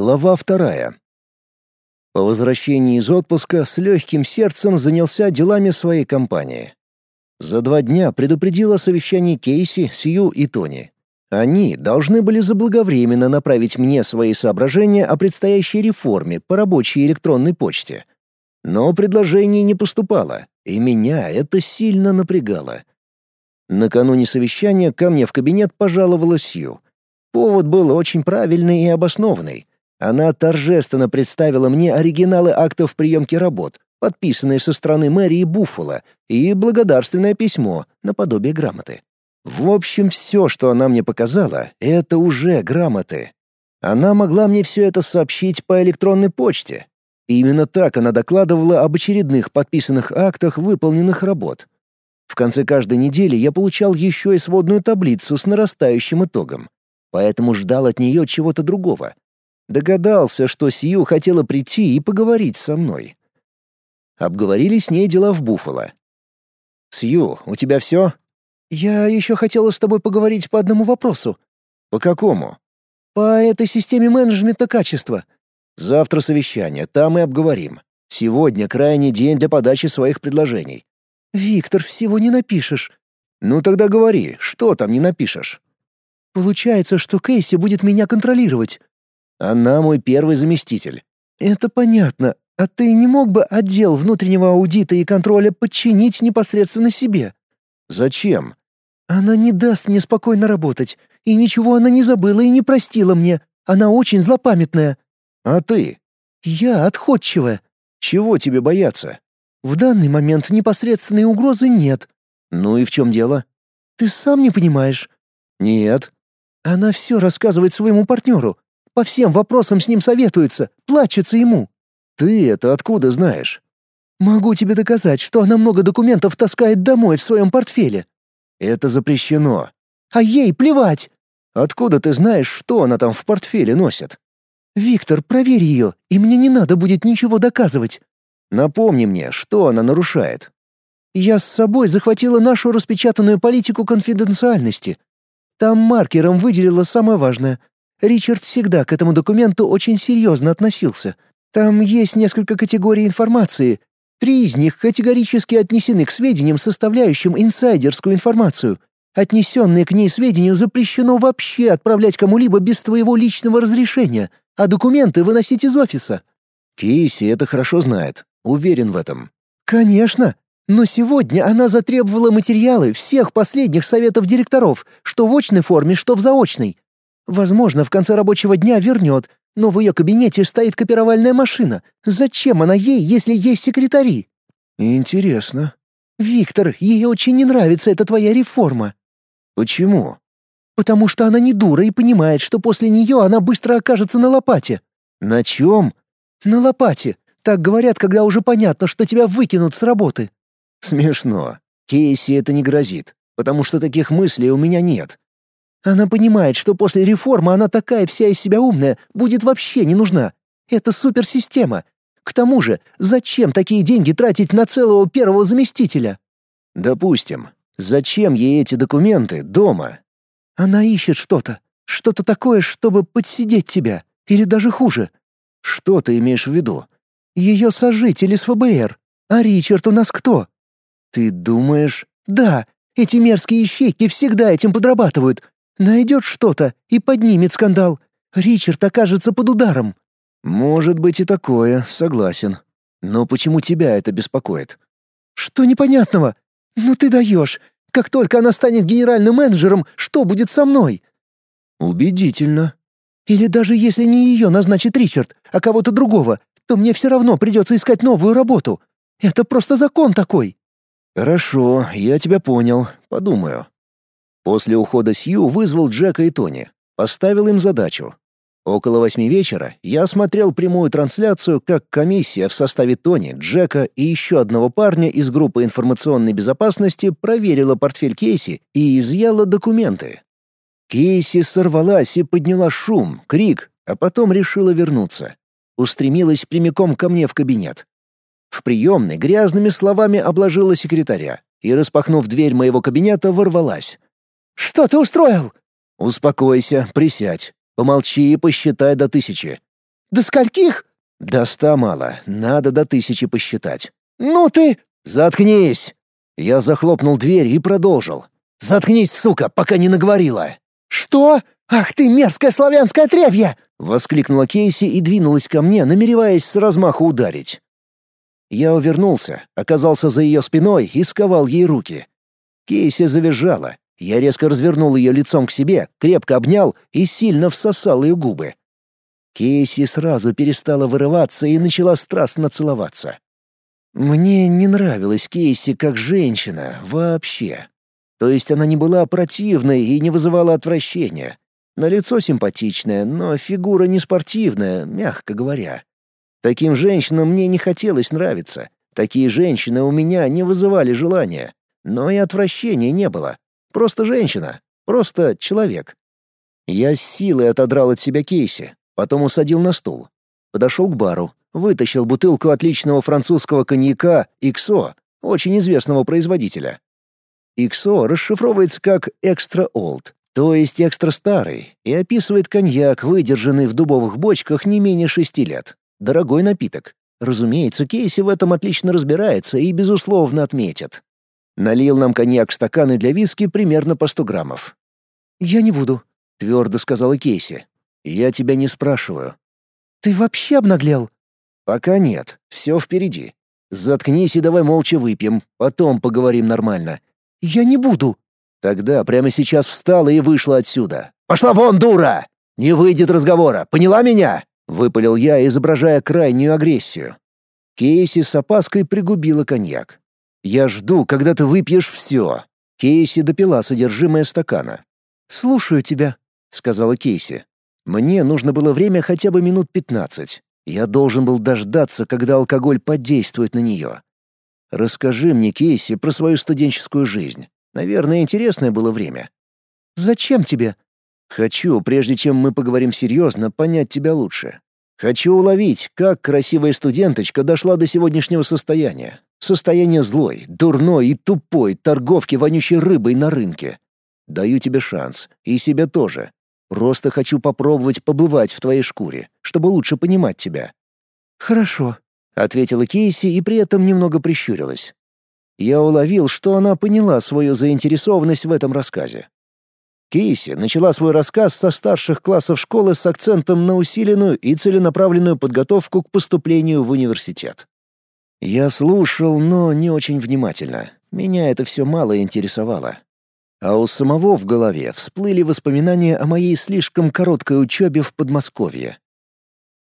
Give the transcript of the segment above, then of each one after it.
Глава вторая. По возвращении из отпуска с легким сердцем занялся делами своей компании. За два дня предупредил о совещании Кейси, Сью и Тони. Они должны были заблаговременно направить мне свои соображения о предстоящей реформе по рабочей электронной почте. Но предложение не поступало, и меня это сильно напрягало. Накануне совещания ко мне в кабинет пожаловала Сью. Повод был очень правильный и обоснованный. Она торжественно представила мне оригиналы актов приемки работ, подписанные со стороны мэрии Буффало, и благодарственное письмо, наподобие грамоты. В общем, все, что она мне показала, это уже грамоты. Она могла мне все это сообщить по электронной почте. Именно так она докладывала об очередных подписанных актах выполненных работ. В конце каждой недели я получал еще и сводную таблицу с нарастающим итогом. Поэтому ждал от нее чего-то другого, Догадался, что Сью хотела прийти и поговорить со мной. Обговорили с ней дела в Буффало. «Сью, у тебя все?» «Я еще хотела с тобой поговорить по одному вопросу». «По какому?» «По этой системе менеджмента качества». «Завтра совещание, там и обговорим. Сегодня крайний день для подачи своих предложений». «Виктор, всего не напишешь». «Ну тогда говори, что там не напишешь?» «Получается, что Кейси будет меня контролировать». Она мой первый заместитель. Это понятно. А ты не мог бы отдел внутреннего аудита и контроля подчинить непосредственно себе? Зачем? Она не даст мне спокойно работать. И ничего она не забыла и не простила мне. Она очень злопамятная. А ты? Я отходчивая. Чего тебе бояться? В данный момент непосредственной угрозы нет. Ну и в чем дело? Ты сам не понимаешь. Нет. Она все рассказывает своему партнеру. По всем вопросам с ним советуется, плачется ему. Ты это откуда знаешь? Могу тебе доказать, что она много документов таскает домой в своем портфеле. Это запрещено. А ей плевать. Откуда ты знаешь, что она там в портфеле носит? Виктор, проверь ее, и мне не надо будет ничего доказывать. Напомни мне, что она нарушает. Я с собой захватила нашу распечатанную политику конфиденциальности. Там маркером выделила самое важное Ричард всегда к этому документу очень серьезно относился. Там есть несколько категорий информации. Три из них категорически отнесены к сведениям, составляющим инсайдерскую информацию. Отнесенные к ней сведения запрещено вообще отправлять кому-либо без твоего личного разрешения, а документы выносить из офиса. Кейси это хорошо знает. Уверен в этом. Конечно. Но сегодня она затребовала материалы всех последних советов директоров, что в очной форме, что в заочной. Возможно, в конце рабочего дня вернет, но в ее кабинете стоит копировальная машина. Зачем она ей, если есть секретари? Интересно. Виктор, ей очень не нравится эта твоя реформа. Почему? Потому что она не дура и понимает, что после нее она быстро окажется на лопате. На чем? На лопате. Так говорят, когда уже понятно, что тебя выкинут с работы. Смешно. Кейси это не грозит, потому что таких мыслей у меня нет. Она понимает, что после реформы она такая вся из себя умная, будет вообще не нужна. Это суперсистема. К тому же, зачем такие деньги тратить на целого первого заместителя? Допустим. Зачем ей эти документы дома? Она ищет что-то. Что-то такое, чтобы подсидеть тебя. Или даже хуже. Что ты имеешь в виду? Ее сожители с ФБР. А Ричард у нас кто? Ты думаешь? Да, эти мерзкие ищейки всегда этим подрабатывают. Найдет что-то и поднимет скандал. Ричард окажется под ударом. Может быть и такое, согласен. Но почему тебя это беспокоит? Что непонятного? Ну ты даешь. Как только она станет генеральным менеджером, что будет со мной? Убедительно. Или даже если не ее назначит Ричард, а кого-то другого, то мне все равно придется искать новую работу. Это просто закон такой. Хорошо, я тебя понял. Подумаю. После ухода Сью вызвал Джека и Тони. Поставил им задачу. Около восьми вечера я смотрел прямую трансляцию, как комиссия в составе Тони, Джека и еще одного парня из группы информационной безопасности проверила портфель Кейси и изъяла документы. Кейси сорвалась и подняла шум, крик, а потом решила вернуться. Устремилась прямиком ко мне в кабинет. В приемной грязными словами обложила секретаря и, распахнув дверь моего кабинета, ворвалась. Что ты устроил?» «Успокойся, присядь. Помолчи и посчитай до тысячи». До скольких?» «До ста мало. Надо до тысячи посчитать». «Ну ты...» «Заткнись!» Я захлопнул дверь и продолжил. «Заткнись, сука, пока не наговорила!» «Что? Ах ты, мерзкое славянское отребье!» — воскликнула Кейси и двинулась ко мне, намереваясь с размаху ударить. Я увернулся, оказался за ее спиной и сковал ей руки. Кейси завизжала. Я резко развернул ее лицом к себе, крепко обнял и сильно всосал ее губы. Кейси сразу перестала вырываться и начала страстно целоваться. Мне не нравилась Кейси как женщина вообще. То есть она не была противной и не вызывала отвращения. На лицо симпатичное, но фигура не спортивная, мягко говоря. Таким женщинам мне не хотелось нравиться. Такие женщины у меня не вызывали желания. Но и отвращения не было. Просто женщина. Просто человек. Я с силой отодрал от себя Кейси, потом усадил на стул. Подошел к бару, вытащил бутылку отличного французского коньяка «Иксо», очень известного производителя. XO расшифровывается как «экстра олд», то есть экстра старый, и описывает коньяк, выдержанный в дубовых бочках не менее шести лет. Дорогой напиток. Разумеется, Кейси в этом отлично разбирается и, безусловно, отметит. Налил нам коньяк в стаканы для виски примерно по 100 граммов. «Я не буду», — твердо сказала Кейси. «Я тебя не спрашиваю». «Ты вообще обнаглел?» «Пока нет. Все впереди. Заткнись и давай молча выпьем, потом поговорим нормально. «Я не буду». Тогда прямо сейчас встала и вышла отсюда. «Пошла вон, дура! Не выйдет разговора, поняла меня?» — выпалил я, изображая крайнюю агрессию. Кейси с опаской пригубила коньяк. «Я жду, когда ты выпьешь все». Кейси допила содержимое стакана. «Слушаю тебя», — сказала Кейси. «Мне нужно было время хотя бы минут пятнадцать. Я должен был дождаться, когда алкоголь подействует на нее. Расскажи мне, Кейси, про свою студенческую жизнь. Наверное, интересное было время. Зачем тебе? Хочу, прежде чем мы поговорим серьезно, понять тебя лучше. Хочу уловить, как красивая студенточка дошла до сегодняшнего состояния. Состояние злой, дурной и тупой торговки вонючей рыбой на рынке. Даю тебе шанс, и себя тоже. Просто хочу попробовать побывать в твоей шкуре, чтобы лучше понимать тебя. Хорошо, — ответила Кейси и при этом немного прищурилась. Я уловил, что она поняла свою заинтересованность в этом рассказе. Кейси начала свой рассказ со старших классов школы с акцентом на усиленную и целенаправленную подготовку к поступлению в университет. Я слушал, но не очень внимательно. Меня это все мало интересовало. А у самого в голове всплыли воспоминания о моей слишком короткой учебе в Подмосковье.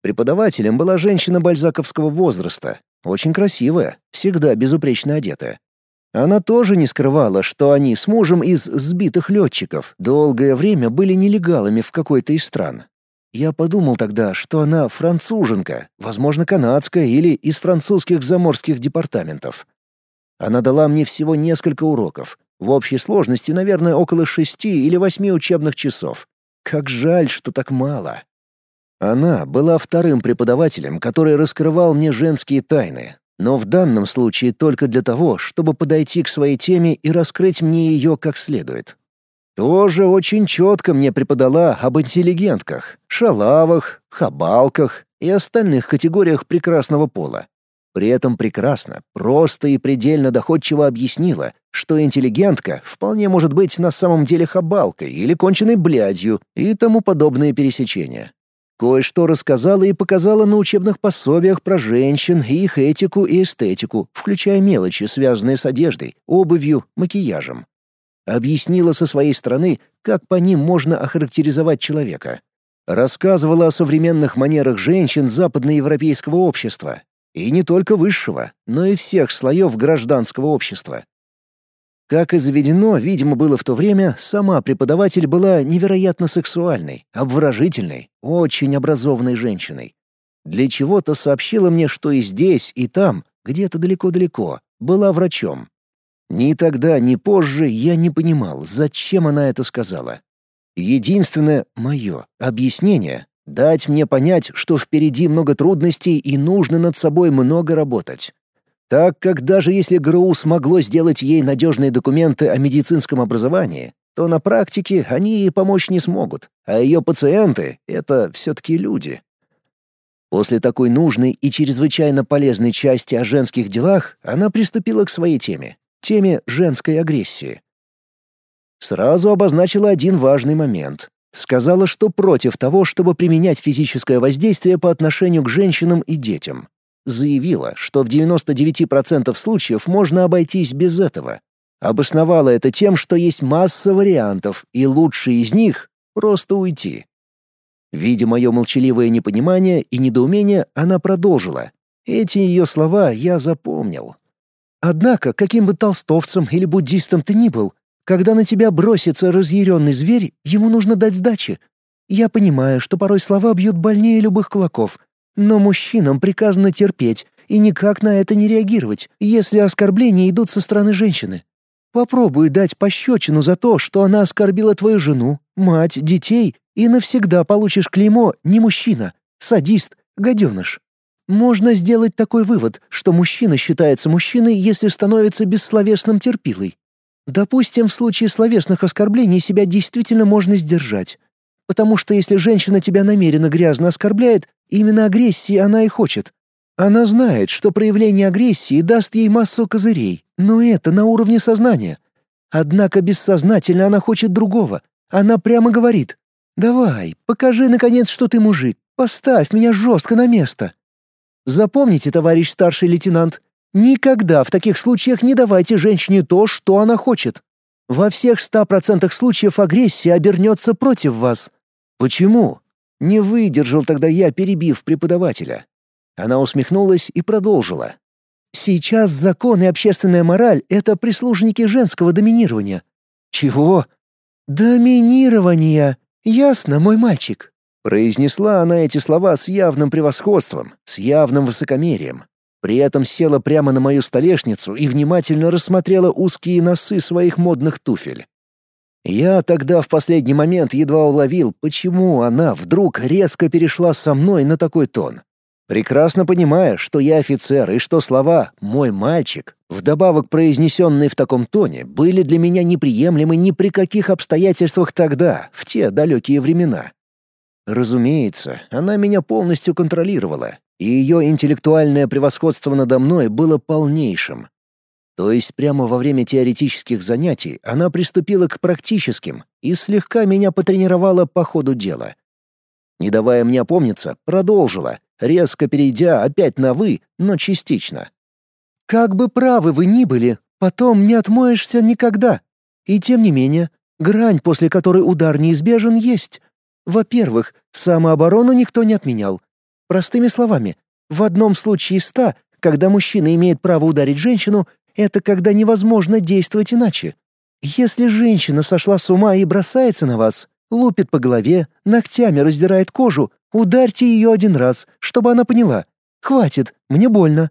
Преподавателем была женщина бальзаковского возраста, очень красивая, всегда безупречно одетая. Она тоже не скрывала, что они с мужем из сбитых летчиков долгое время были нелегалами в какой-то из стран. Я подумал тогда, что она француженка, возможно, канадская или из французских заморских департаментов. Она дала мне всего несколько уроков. В общей сложности, наверное, около шести или восьми учебных часов. Как жаль, что так мало. Она была вторым преподавателем, который раскрывал мне женские тайны, но в данном случае только для того, чтобы подойти к своей теме и раскрыть мне ее как следует. Тоже очень четко мне преподала об интеллигентках, шалавах, хабалках и остальных категориях прекрасного пола. При этом прекрасно, просто и предельно доходчиво объяснила, что интеллигентка вполне может быть на самом деле хабалкой или конченной блядью и тому подобные пересечения. Кое-что рассказала и показала на учебных пособиях про женщин и их этику и эстетику, включая мелочи, связанные с одеждой, обувью, макияжем. Объяснила со своей стороны, как по ним можно охарактеризовать человека. Рассказывала о современных манерах женщин западноевропейского общества. И не только высшего, но и всех слоев гражданского общества. Как и заведено, видимо, было в то время, сама преподаватель была невероятно сексуальной, обворожительной, очень образованной женщиной. Для чего-то сообщила мне, что и здесь, и там, где-то далеко-далеко, была врачом. Ни тогда, ни позже я не понимал, зачем она это сказала. Единственное мое объяснение — дать мне понять, что впереди много трудностей и нужно над собой много работать так как даже если ГРУ смогло сделать ей надежные документы о медицинском образовании, то на практике они ей помочь не смогут, а ее пациенты — это все-таки люди. После такой нужной и чрезвычайно полезной части о женских делах она приступила к своей теме — теме женской агрессии. Сразу обозначила один важный момент. Сказала, что против того, чтобы применять физическое воздействие по отношению к женщинам и детям. Заявила, что в 99% случаев можно обойтись без этого. Обосновала это тем, что есть масса вариантов, и лучший из них — просто уйти. Видя мое молчаливое непонимание и недоумение, она продолжила. Эти ее слова я запомнил. «Однако, каким бы толстовцем или буддистом ты ни был, когда на тебя бросится разъяренный зверь, ему нужно дать сдачи. Я понимаю, что порой слова бьют больнее любых кулаков, но мужчинам приказано терпеть и никак на это не реагировать, если оскорбления идут со стороны женщины. Попробуй дать пощечину за то, что она оскорбила твою жену, мать, детей и навсегда получишь клеймо «не мужчина», «садист», «гаденыш». Можно сделать такой вывод, что мужчина считается мужчиной, если становится бессловесным терпилой. Допустим, в случае словесных оскорблений себя действительно можно сдержать. Потому что если женщина тебя намеренно грязно оскорбляет, именно агрессии она и хочет. Она знает, что проявление агрессии даст ей массу козырей, но это на уровне сознания. Однако бессознательно она хочет другого. Она прямо говорит «Давай, покажи, наконец, что ты мужик. Поставь меня жестко на место». Запомните, товарищ старший лейтенант, никогда в таких случаях не давайте женщине то, что она хочет. Во всех ста процентах случаев агрессия обернется против вас. Почему? Не выдержал тогда я, перебив преподавателя. Она усмехнулась и продолжила. Сейчас закон и общественная мораль — это прислужники женского доминирования. Чего? Доминирования. «Ясно, мой мальчик», — произнесла она эти слова с явным превосходством, с явным высокомерием. При этом села прямо на мою столешницу и внимательно рассмотрела узкие носы своих модных туфель. Я тогда в последний момент едва уловил, почему она вдруг резко перешла со мной на такой тон. Прекрасно понимая, что я офицер и что слова «мой мальчик», вдобавок произнесенные в таком тоне, были для меня неприемлемы ни при каких обстоятельствах тогда, в те далекие времена. Разумеется, она меня полностью контролировала, и ее интеллектуальное превосходство надо мной было полнейшим. То есть прямо во время теоретических занятий она приступила к практическим и слегка меня потренировала по ходу дела. Не давая мне опомниться, продолжила — резко перейдя опять на «вы», но частично. «Как бы правы вы ни были, потом не отмоешься никогда. И тем не менее, грань, после которой удар неизбежен, есть. Во-первых, самооборону никто не отменял. Простыми словами, в одном случае из ста, когда мужчина имеет право ударить женщину, это когда невозможно действовать иначе. Если женщина сошла с ума и бросается на вас, лупит по голове, ногтями раздирает кожу, Ударьте ее один раз, чтобы она поняла. Хватит, мне больно.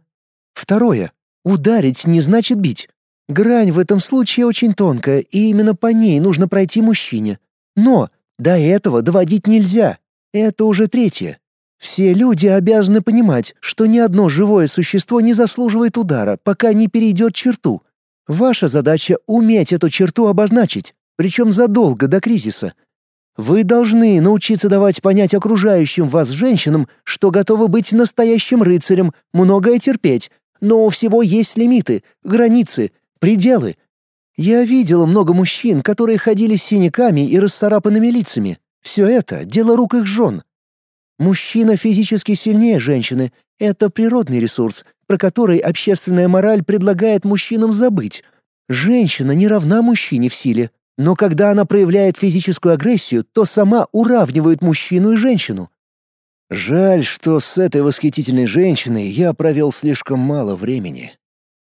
Второе. Ударить не значит бить. Грань в этом случае очень тонкая, и именно по ней нужно пройти мужчине. Но до этого доводить нельзя. Это уже третье. Все люди обязаны понимать, что ни одно живое существо не заслуживает удара, пока не перейдет черту. Ваша задача — уметь эту черту обозначить, причем задолго до кризиса — вы должны научиться давать понять окружающим вас женщинам, что готовы быть настоящим рыцарем, многое терпеть, но у всего есть лимиты, границы, пределы. Я видела много мужчин, которые ходили с синяками и расцарапанными лицами. Все это — дело рук их жен. Мужчина физически сильнее женщины — это природный ресурс, про который общественная мораль предлагает мужчинам забыть. Женщина не равна мужчине в силе, но когда она проявляет физическую агрессию, то сама уравнивает мужчину и женщину. Жаль, что с этой восхитительной женщиной я провел слишком мало времени.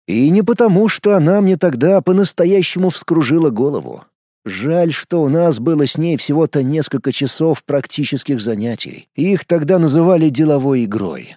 И не потому, что она мне тогда по-настоящему вскружила голову. Жаль, что у нас было с ней всего-то несколько часов практических занятий. Их тогда называли деловой игрой.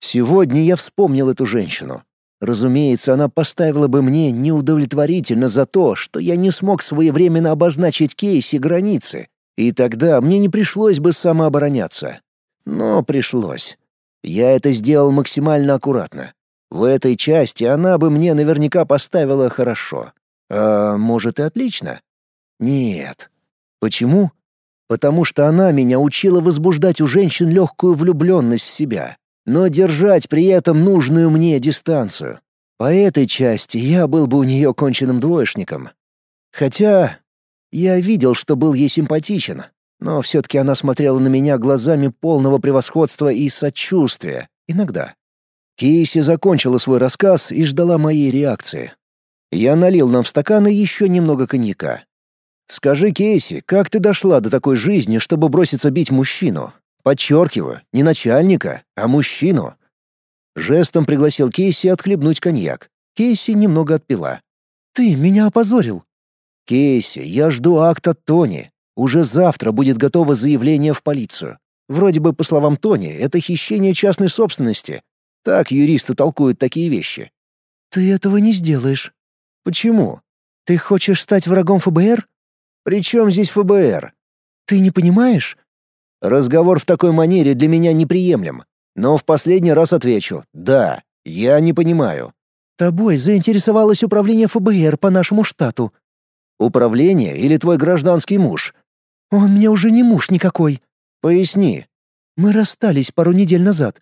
Сегодня я вспомнил эту женщину. Разумеется, она поставила бы мне неудовлетворительно за то, что я не смог своевременно обозначить кейси границы, и тогда мне не пришлось бы самообороняться. Но пришлось. Я это сделал максимально аккуратно. В этой части она бы мне наверняка поставила хорошо. А может и отлично? Нет. Почему? потому что она меня учила возбуждать у женщин легкую влюбленность в себя, но держать при этом нужную мне дистанцию. По этой части я был бы у нее конченным двоечником. Хотя я видел, что был ей симпатичен, но все-таки она смотрела на меня глазами полного превосходства и сочувствия, иногда. Кейси закончила свой рассказ и ждала моей реакции. Я налил нам в стаканы еще немного коньяка. «Скажи, Кейси, как ты дошла до такой жизни, чтобы броситься бить мужчину? Подчеркиваю, не начальника, а мужчину». Жестом пригласил Кейси отхлебнуть коньяк. Кейси немного отпила. «Ты меня опозорил». «Кейси, я жду акта Тони. Уже завтра будет готово заявление в полицию. Вроде бы, по словам Тони, это хищение частной собственности. Так юристы толкуют такие вещи. Ты этого не сделаешь. Почему? Ты хочешь стать врагом ФБР? При чем здесь ФБР? Ты не понимаешь? Разговор в такой манере для меня неприемлем. Но в последний раз отвечу «да». Я не понимаю. Тобой заинтересовалось управление ФБР по нашему штату. Управление или твой гражданский муж? Он мне уже не муж никакой. Поясни. Мы расстались пару недель назад.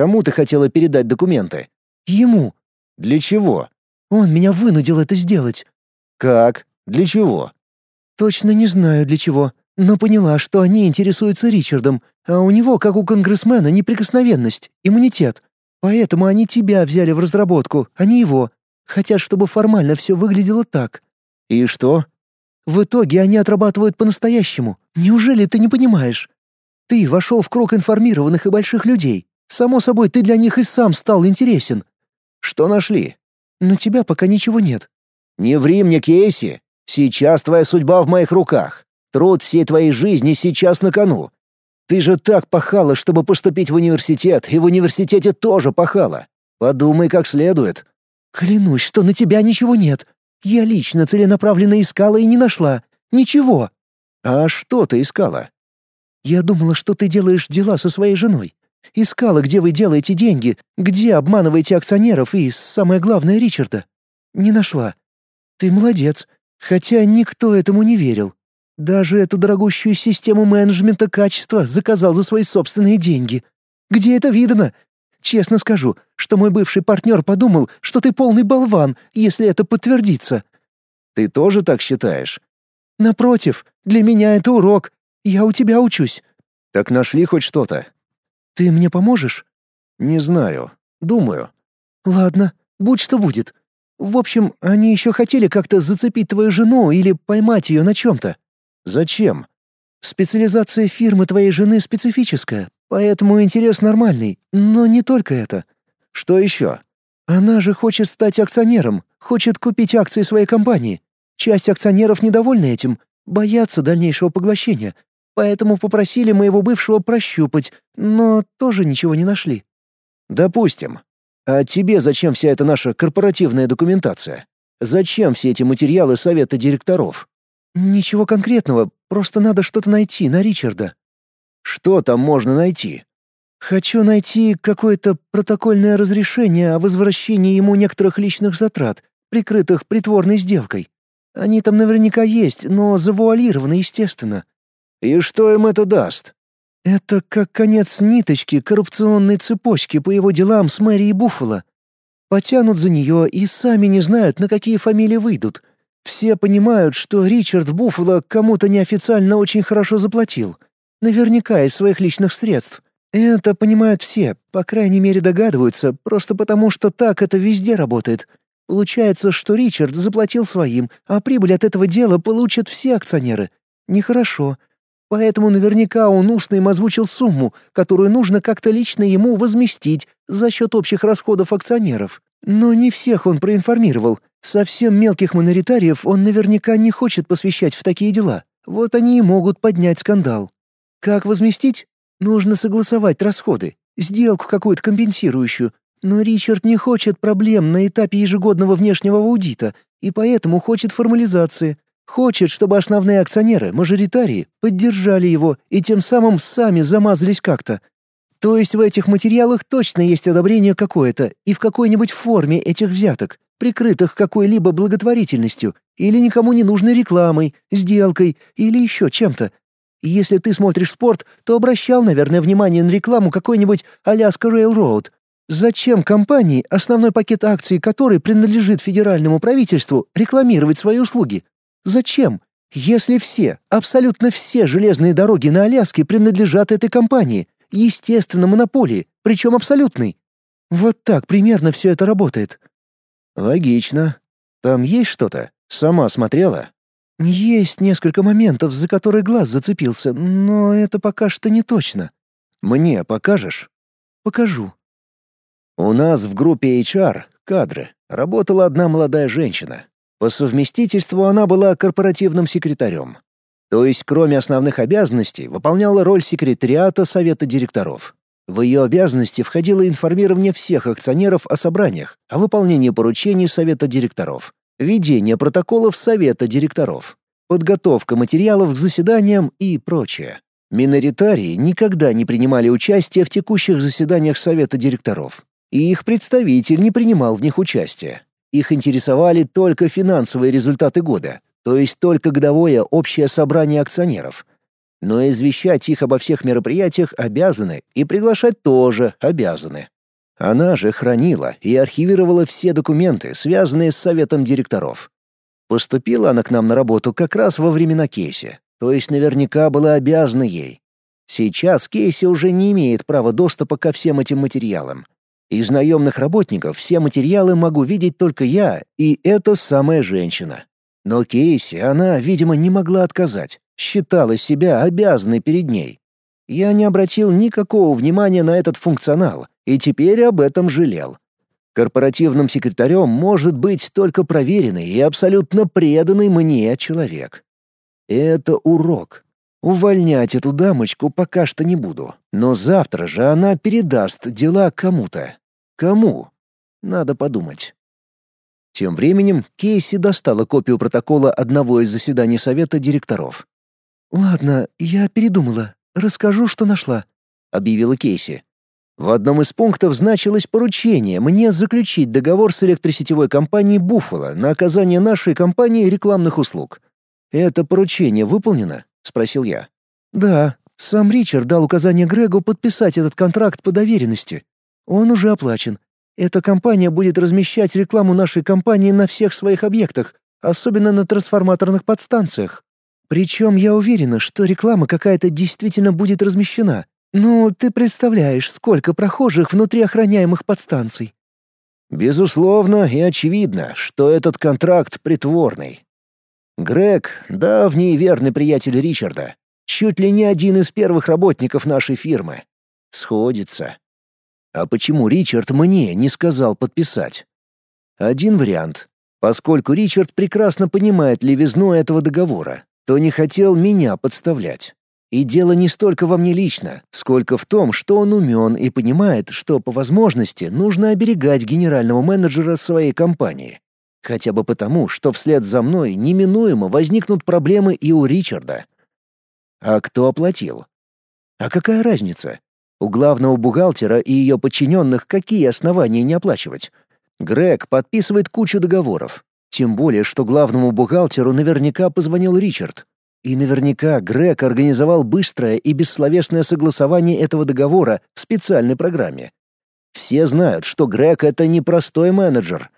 Кому ты хотела передать документы? Ему. Для чего? Он меня вынудил это сделать. Как? Для чего? Точно не знаю для чего, но поняла, что они интересуются Ричардом, а у него, как у конгрессмена, неприкосновенность, иммунитет. Поэтому они тебя взяли в разработку, а не его. Хотят, чтобы формально все выглядело так. И что? В итоге они отрабатывают по-настоящему. Неужели ты не понимаешь? Ты вошел в круг информированных и больших людей. Само собой, ты для них и сам стал интересен. Что нашли? На тебя пока ничего нет. Не ври мне, Кейси. Сейчас твоя судьба в моих руках. Труд всей твоей жизни сейчас на кону. Ты же так пахала, чтобы поступить в университет, и в университете тоже пахала. Подумай как следует. Клянусь, что на тебя ничего нет. Я лично целенаправленно искала и не нашла. Ничего. А что ты искала? Я думала, что ты делаешь дела со своей женой. Искала, где вы делаете деньги, где обманываете акционеров и, самое главное, Ричарда. Не нашла. Ты молодец. Хотя никто этому не верил. Даже эту дорогущую систему менеджмента качества заказал за свои собственные деньги. Где это видно? Честно скажу, что мой бывший партнер подумал, что ты полный болван, если это подтвердится. Ты тоже так считаешь? Напротив, для меня это урок. Я у тебя учусь. Так нашли хоть что-то? Ты мне поможешь? Не знаю. Думаю. Ладно, будь что будет. В общем, они еще хотели как-то зацепить твою жену или поймать ее на чем-то. Зачем? Специализация фирмы твоей жены специфическая, поэтому интерес нормальный, но не только это. Что еще? Она же хочет стать акционером, хочет купить акции своей компании. Часть акционеров недовольны этим, боятся дальнейшего поглощения, поэтому попросили моего бывшего прощупать, но тоже ничего не нашли. Допустим. А тебе зачем вся эта наша корпоративная документация? Зачем все эти материалы совета директоров? Ничего конкретного, просто надо что-то найти на Ричарда. Что там можно найти? Хочу найти какое-то протокольное разрешение о возвращении ему некоторых личных затрат, прикрытых притворной сделкой. Они там наверняка есть, но завуалированы, естественно. И что им это даст? Это как конец ниточки коррупционной цепочки по его делам с мэрией Буффало. Потянут за нее и сами не знают, на какие фамилии выйдут. Все понимают, что Ричард Буффало кому-то неофициально очень хорошо заплатил. Наверняка из своих личных средств. Это понимают все, по крайней мере догадываются, просто потому что так это везде работает. Получается, что Ричард заплатил своим, а прибыль от этого дела получат все акционеры. Нехорошо. Поэтому наверняка он устно им озвучил сумму, которую нужно как-то лично ему возместить за счет общих расходов акционеров. Но не всех он проинформировал. Совсем мелких моноритариев он наверняка не хочет посвящать в такие дела. Вот они и могут поднять скандал. Как возместить? Нужно согласовать расходы, сделку какую-то компенсирующую. Но Ричард не хочет проблем на этапе ежегодного внешнего аудита, и поэтому хочет формализации, Хочет, чтобы основные акционеры, мажоритарии, поддержали его и тем самым сами замазались как-то. То есть в этих материалах точно есть одобрение какое-то и в какой-нибудь форме этих взяток, прикрытых какой-либо благотворительностью или никому не нужной рекламой, сделкой или еще чем-то. Если ты смотришь спорт, то обращал, наверное, внимание на рекламу какой-нибудь Аляска Railroad. Зачем компании, основной пакет акций которой принадлежит федеральному правительству, рекламировать свои услуги? Зачем? Если все, абсолютно все железные дороги на Аляске принадлежат этой компании, естественно, монополии, причем абсолютной. Вот так примерно все это работает. Логично. Там есть что-то? Сама смотрела? Есть несколько моментов, за которые глаз зацепился, но это пока что не точно. Мне покажешь? Покажу. У нас в группе HR, кадры, работала одна молодая женщина. По совместительству она была корпоративным секретарем. То есть, кроме основных обязанностей, выполняла роль секретариата совета директоров. В ее обязанности входило информирование всех акционеров о собраниях, о выполнении поручений совета директоров, ведение протоколов совета директоров, подготовка материалов к заседаниям и прочее. Миноритарии никогда не принимали участие в текущих заседаниях совета директоров, и их представитель не принимал в них участие. Их интересовали только финансовые результаты года, то есть только годовое общее собрание акционеров. Но извещать их обо всех мероприятиях обязаны и приглашать тоже обязаны. Она же хранила и архивировала все документы, связанные с советом директоров. Поступила она к нам на работу как раз во времена Кейси, то есть наверняка была обязана ей. Сейчас Кейси уже не имеет права доступа ко всем этим материалам, из наемных работников все материалы могу видеть только я и эта самая женщина. Но Кейси она, видимо, не могла отказать, считала себя обязанной перед ней. Я не обратил никакого внимания на этот функционал и теперь об этом жалел. Корпоративным секретарем может быть только проверенный и абсолютно преданный мне человек. Это урок. Увольнять эту дамочку пока что не буду, но завтра же она передаст дела кому-то. Кому? Надо подумать. Тем временем Кейси достала копию протокола одного из заседаний совета директоров. «Ладно, я передумала. Расскажу, что нашла», — объявила Кейси. В одном из пунктов значилось поручение мне заключить договор с электросетевой компанией «Буффало» на оказание нашей компании рекламных услуг. «Это поручение выполнено?» — спросил я. «Да, сам Ричард дал указание Грегу подписать этот контракт по доверенности. Он уже оплачен. Эта компания будет размещать рекламу нашей компании на всех своих объектах, особенно на трансформаторных подстанциях. Причем я уверена, что реклама какая-то действительно будет размещена. Ну, ты представляешь, сколько прохожих внутри охраняемых подстанций. Безусловно и очевидно, что этот контракт притворный. Грег — давний и верный приятель Ричарда, чуть ли не один из первых работников нашей фирмы. Сходится. А почему Ричард мне не сказал подписать? Один вариант. Поскольку Ричард прекрасно понимает левизну этого договора, то не хотел меня подставлять. И дело не столько во мне лично, сколько в том, что он умен и понимает, что по возможности нужно оберегать генерального менеджера своей компании. Хотя бы потому, что вслед за мной неминуемо возникнут проблемы и у Ричарда. А кто оплатил? А какая разница? У главного бухгалтера и ее подчиненных какие основания не оплачивать? Грег подписывает кучу договоров. Тем более, что главному бухгалтеру наверняка позвонил Ричард. И наверняка Грег организовал быстрое и бессловесное согласование этого договора в специальной программе. Все знают, что Грег — это непростой менеджер.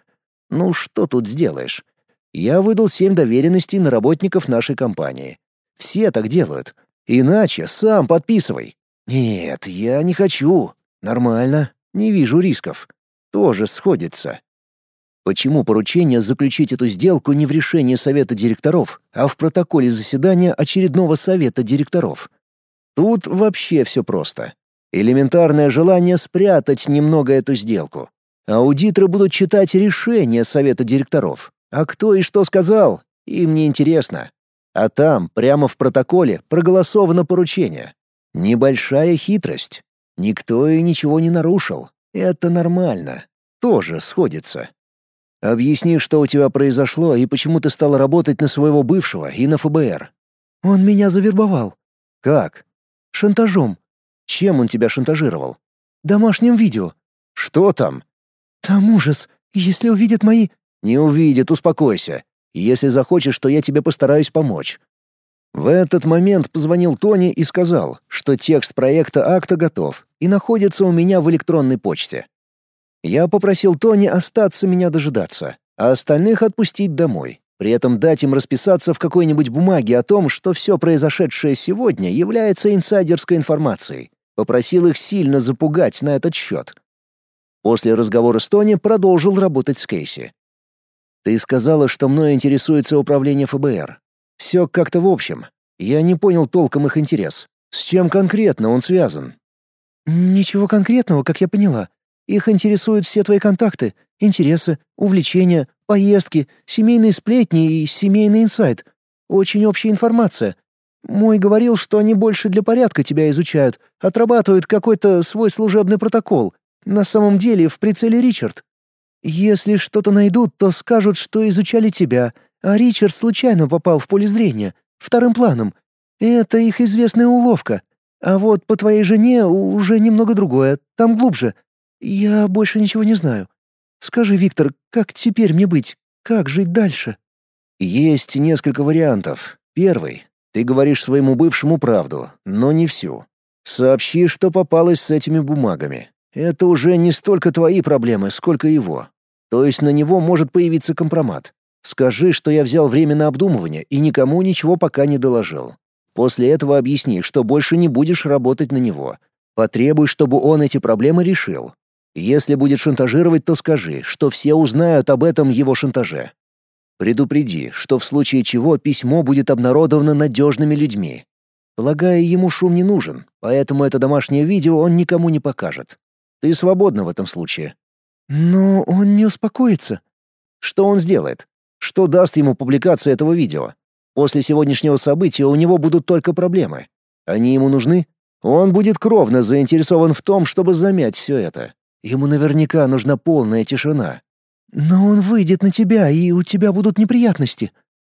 Ну что тут сделаешь? Я выдал семь доверенностей на работников нашей компании. Все так делают. Иначе сам подписывай. Нет, я не хочу. Нормально. Не вижу рисков. Тоже сходится. Почему поручение заключить эту сделку не в решении совета директоров, а в протоколе заседания очередного совета директоров? Тут вообще все просто. Элементарное желание спрятать немного эту сделку. Аудиторы будут читать решение совета директоров. А кто и что сказал, им не интересно. А там, прямо в протоколе, проголосовано поручение. Небольшая хитрость. Никто и ничего не нарушил. Это нормально. Тоже сходится. Объясни, что у тебя произошло и почему ты стала работать на своего бывшего и на ФБР. Он меня завербовал. Как? Шантажом. Чем он тебя шантажировал? Домашним видео. Что там? Там ужас. Если увидят мои... Не увидят, успокойся. Если захочешь, то я тебе постараюсь помочь. В этот момент позвонил Тони и сказал, что текст проекта акта готов и находится у меня в электронной почте. Я попросил Тони остаться меня дожидаться, а остальных отпустить домой, при этом дать им расписаться в какой-нибудь бумаге о том, что все произошедшее сегодня является инсайдерской информацией. Попросил их сильно запугать на этот счет. После разговора с Тони продолжил работать с Кейси. «Ты сказала, что мной интересуется управление ФБР. Все как-то в общем. Я не понял толком их интерес. С чем конкретно он связан?» «Ничего конкретного, как я поняла. Их интересуют все твои контакты, интересы, увлечения, поездки, семейные сплетни и семейный инсайт. Очень общая информация. Мой говорил, что они больше для порядка тебя изучают, отрабатывают какой-то свой служебный протокол. На самом деле в прицеле Ричард. Если что-то найдут, то скажут, что изучали тебя, а Ричард случайно попал в поле зрения, вторым планом. Это их известная уловка. А вот по твоей жене уже немного другое, там глубже. Я больше ничего не знаю. Скажи, Виктор, как теперь мне быть? Как жить дальше? Есть несколько вариантов. Первый. Ты говоришь своему бывшему правду, но не всю. Сообщи, что попалось с этими бумагами. Это уже не столько твои проблемы, сколько его. То есть на него может появиться компромат. Скажи, что я взял время на обдумывание и никому ничего пока не доложил. После этого объясни, что больше не будешь работать на него. Потребуй, чтобы он эти проблемы решил. Если будет шантажировать, то скажи, что все узнают об этом его шантаже. Предупреди, что в случае чего письмо будет обнародовано надежными людьми. Полагаю, ему шум не нужен, поэтому это домашнее видео он никому не покажет. Ты свободна в этом случае. Но он не успокоится. Что он сделает? Что даст ему публикация этого видео? После сегодняшнего события у него будут только проблемы. Они ему нужны? Он будет кровно заинтересован в том, чтобы замять все это. Ему наверняка нужна полная тишина. Но он выйдет на тебя, и у тебя будут неприятности.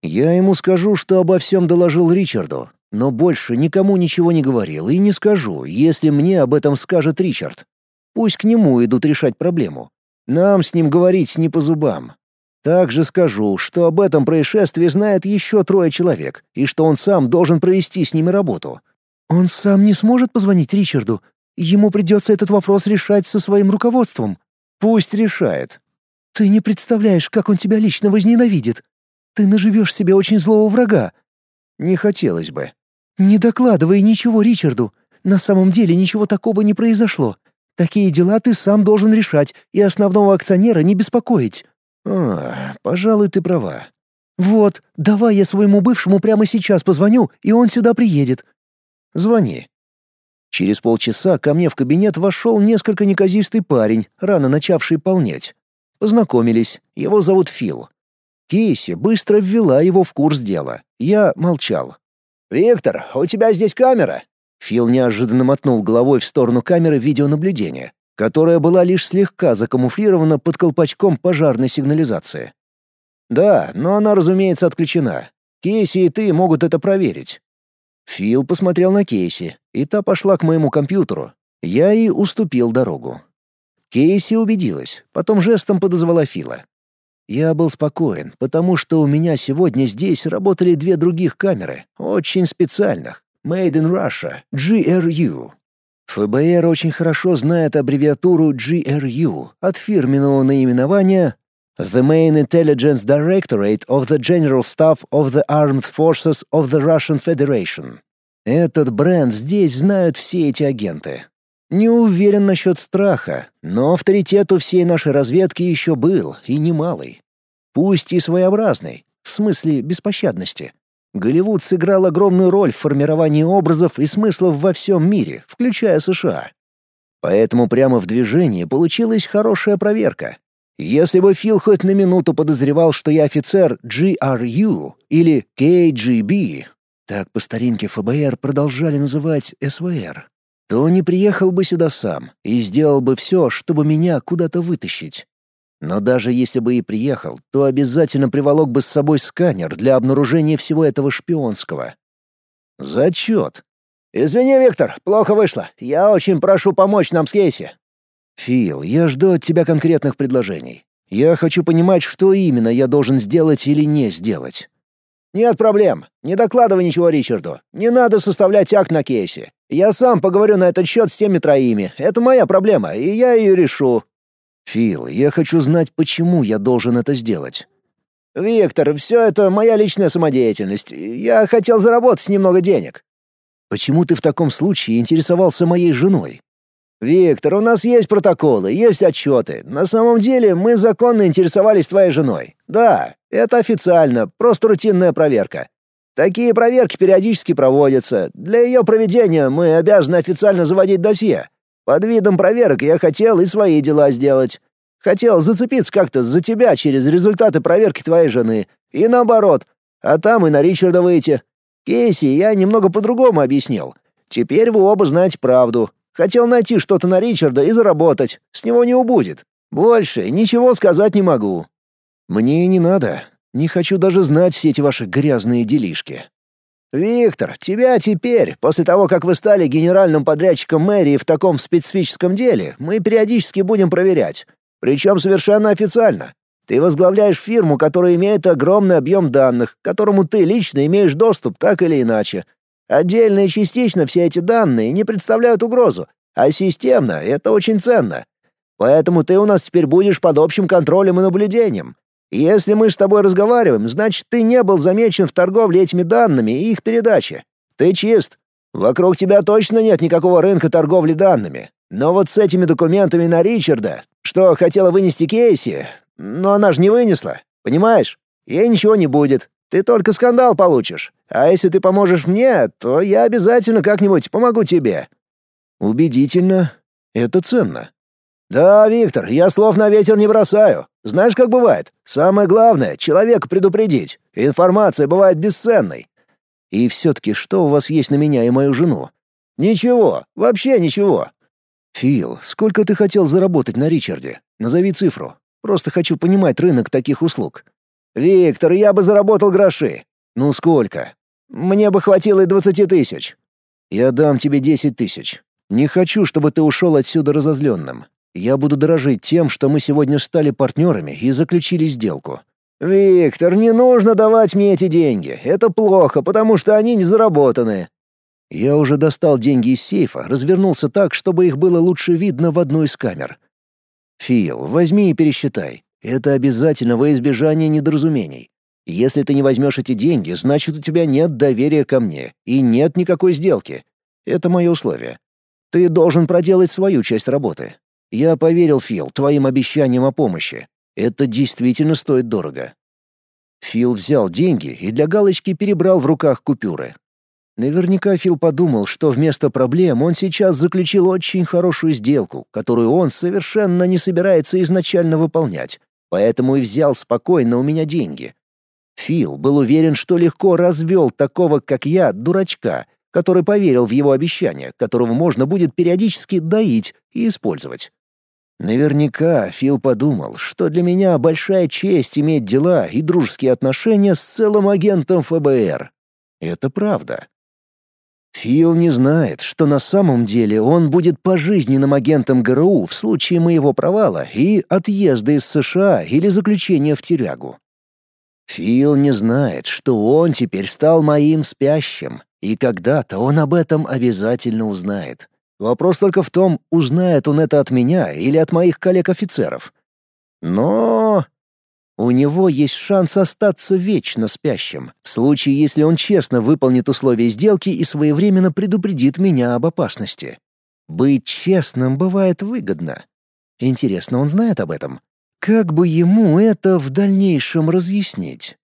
Я ему скажу, что обо всем доложил Ричарду, но больше никому ничего не говорил и не скажу, если мне об этом скажет Ричард. Пусть к нему идут решать проблему. Нам с ним говорить не по зубам. Также скажу, что об этом происшествии знает еще трое человек, и что он сам должен провести с ними работу. Он сам не сможет позвонить Ричарду. Ему придется этот вопрос решать со своим руководством. Пусть решает. Ты не представляешь, как он тебя лично возненавидит. Ты наживешь себе очень злого врага. Не хотелось бы. Не докладывай ничего Ричарду. На самом деле ничего такого не произошло. Такие дела ты сам должен решать и основного акционера не беспокоить». «А, пожалуй, ты права». «Вот, давай я своему бывшему прямо сейчас позвоню, и он сюда приедет». «Звони». Через полчаса ко мне в кабинет вошел несколько неказистый парень, рано начавший полнеть. Познакомились, его зовут Фил. Кейси быстро ввела его в курс дела. Я молчал. «Виктор, у тебя здесь камера?» Фил неожиданно мотнул головой в сторону камеры видеонаблюдения, которая была лишь слегка закамуфлирована под колпачком пожарной сигнализации. «Да, но она, разумеется, отключена. Кейси и ты могут это проверить». Фил посмотрел на Кейси, и та пошла к моему компьютеру. Я ей уступил дорогу. Кейси убедилась, потом жестом подозвала Фила. Я был спокоен, потому что у меня сегодня здесь работали две других камеры, очень специальных, Made in Russia, GRU. ФБР очень хорошо знает аббревиатуру GRU от фирменного наименования The Main Intelligence Directorate of the General Staff of the Armed Forces of the Russian Federation. Этот бренд здесь знают все эти агенты. Не уверен насчет страха, но авторитет у всей нашей разведки еще был, и немалый. Пусть и своеобразный, в смысле беспощадности. Голливуд сыграл огромную роль в формировании образов и смыслов во всем мире, включая США. Поэтому прямо в движении получилась хорошая проверка. Если бы Фил хоть на минуту подозревал, что я офицер GRU или KGB, так по старинке ФБР продолжали называть СВР, то не приехал бы сюда сам и сделал бы все, чтобы меня куда-то вытащить. Но даже если бы и приехал, то обязательно приволок бы с собой сканер для обнаружения всего этого шпионского. Зачет. «Извини, Виктор, плохо вышло. Я очень прошу помочь нам с Кейси». «Фил, я жду от тебя конкретных предложений. Я хочу понимать, что именно я должен сделать или не сделать». «Нет проблем. Не докладывай ничего Ричарду. Не надо составлять акт на кейсе. Я сам поговорю на этот счет с теми троими. Это моя проблема, и я ее решу». «Фил, я хочу знать, почему я должен это сделать». «Виктор, все это моя личная самодеятельность. Я хотел заработать немного денег». «Почему ты в таком случае интересовался моей женой?» «Виктор, у нас есть протоколы, есть отчеты. На самом деле мы законно интересовались твоей женой. Да, это официально, просто рутинная проверка. Такие проверки периодически проводятся. Для ее проведения мы обязаны официально заводить досье. Под видом проверок я хотел и свои дела сделать. Хотел зацепиться как-то за тебя через результаты проверки твоей жены. И наоборот. А там и на Ричарда выйти. Кейси я немного по-другому объяснил. Теперь вы оба знаете правду. Хотел найти что-то на Ричарда и заработать. С него не убудет. Больше ничего сказать не могу». «Мне не надо. Не хочу даже знать все эти ваши грязные делишки». «Виктор, тебя теперь, после того, как вы стали генеральным подрядчиком мэрии в таком специфическом деле, мы периодически будем проверять. Причем совершенно официально. Ты возглавляешь фирму, которая имеет огромный объем данных, к которому ты лично имеешь доступ так или иначе. Отдельно и частично все эти данные не представляют угрозу, а системно это очень ценно. Поэтому ты у нас теперь будешь под общим контролем и наблюдением. Если мы с тобой разговариваем, значит, ты не был замечен в торговле этими данными и их передаче. Ты чист. Вокруг тебя точно нет никакого рынка торговли данными. Но вот с этими документами на Ричарда, что хотела вынести Кейси, но она же не вынесла, понимаешь? Ей ничего не будет. Ты только скандал получишь. А если ты поможешь мне, то я обязательно как-нибудь помогу тебе». «Убедительно. Это ценно». «Да, Виктор, я слов на ветер не бросаю. Знаешь, как бывает? Самое главное — человека предупредить. Информация бывает бесценной». «И все-таки что у вас есть на меня и мою жену?» «Ничего, вообще ничего». «Фил, сколько ты хотел заработать на Ричарде? Назови цифру. Просто хочу понимать рынок таких услуг». «Виктор, я бы заработал гроши». «Ну сколько?» «Мне бы хватило и двадцати тысяч». «Я дам тебе десять тысяч. Не хочу, чтобы ты ушел отсюда разозленным. Я буду дорожить тем, что мы сегодня стали партнерами и заключили сделку». «Виктор, не нужно давать мне эти деньги. Это плохо, потому что они не заработаны». Я уже достал деньги из сейфа, развернулся так, чтобы их было лучше видно в одну из камер. «Фил, возьми и пересчитай. Это обязательно во избежание недоразумений. Если ты не возьмешь эти деньги, значит, у тебя нет доверия ко мне и нет никакой сделки. Это мое условие. Ты должен проделать свою часть работы. Я поверил, Фил, твоим обещаниям о помощи. Это действительно стоит дорого. Фил взял деньги и для галочки перебрал в руках купюры. Наверняка Фил подумал, что вместо проблем он сейчас заключил очень хорошую сделку, которую он совершенно не собирается изначально выполнять поэтому и взял спокойно у меня деньги. Фил был уверен, что легко развел такого, как я, дурачка, который поверил в его обещание, которого можно будет периодически доить и использовать. Наверняка Фил подумал, что для меня большая честь иметь дела и дружеские отношения с целым агентом ФБР. Это правда. Фил не знает, что на самом деле он будет пожизненным агентом ГРУ в случае моего провала и отъезда из США или заключения в тюрягу. Фил не знает, что он теперь стал моим спящим, и когда-то он об этом обязательно узнает. Вопрос только в том, узнает он это от меня или от моих коллег-офицеров. Но у него есть шанс остаться вечно спящим, в случае, если он честно выполнит условия сделки и своевременно предупредит меня об опасности. Быть честным бывает выгодно. Интересно, он знает об этом? Как бы ему это в дальнейшем разъяснить?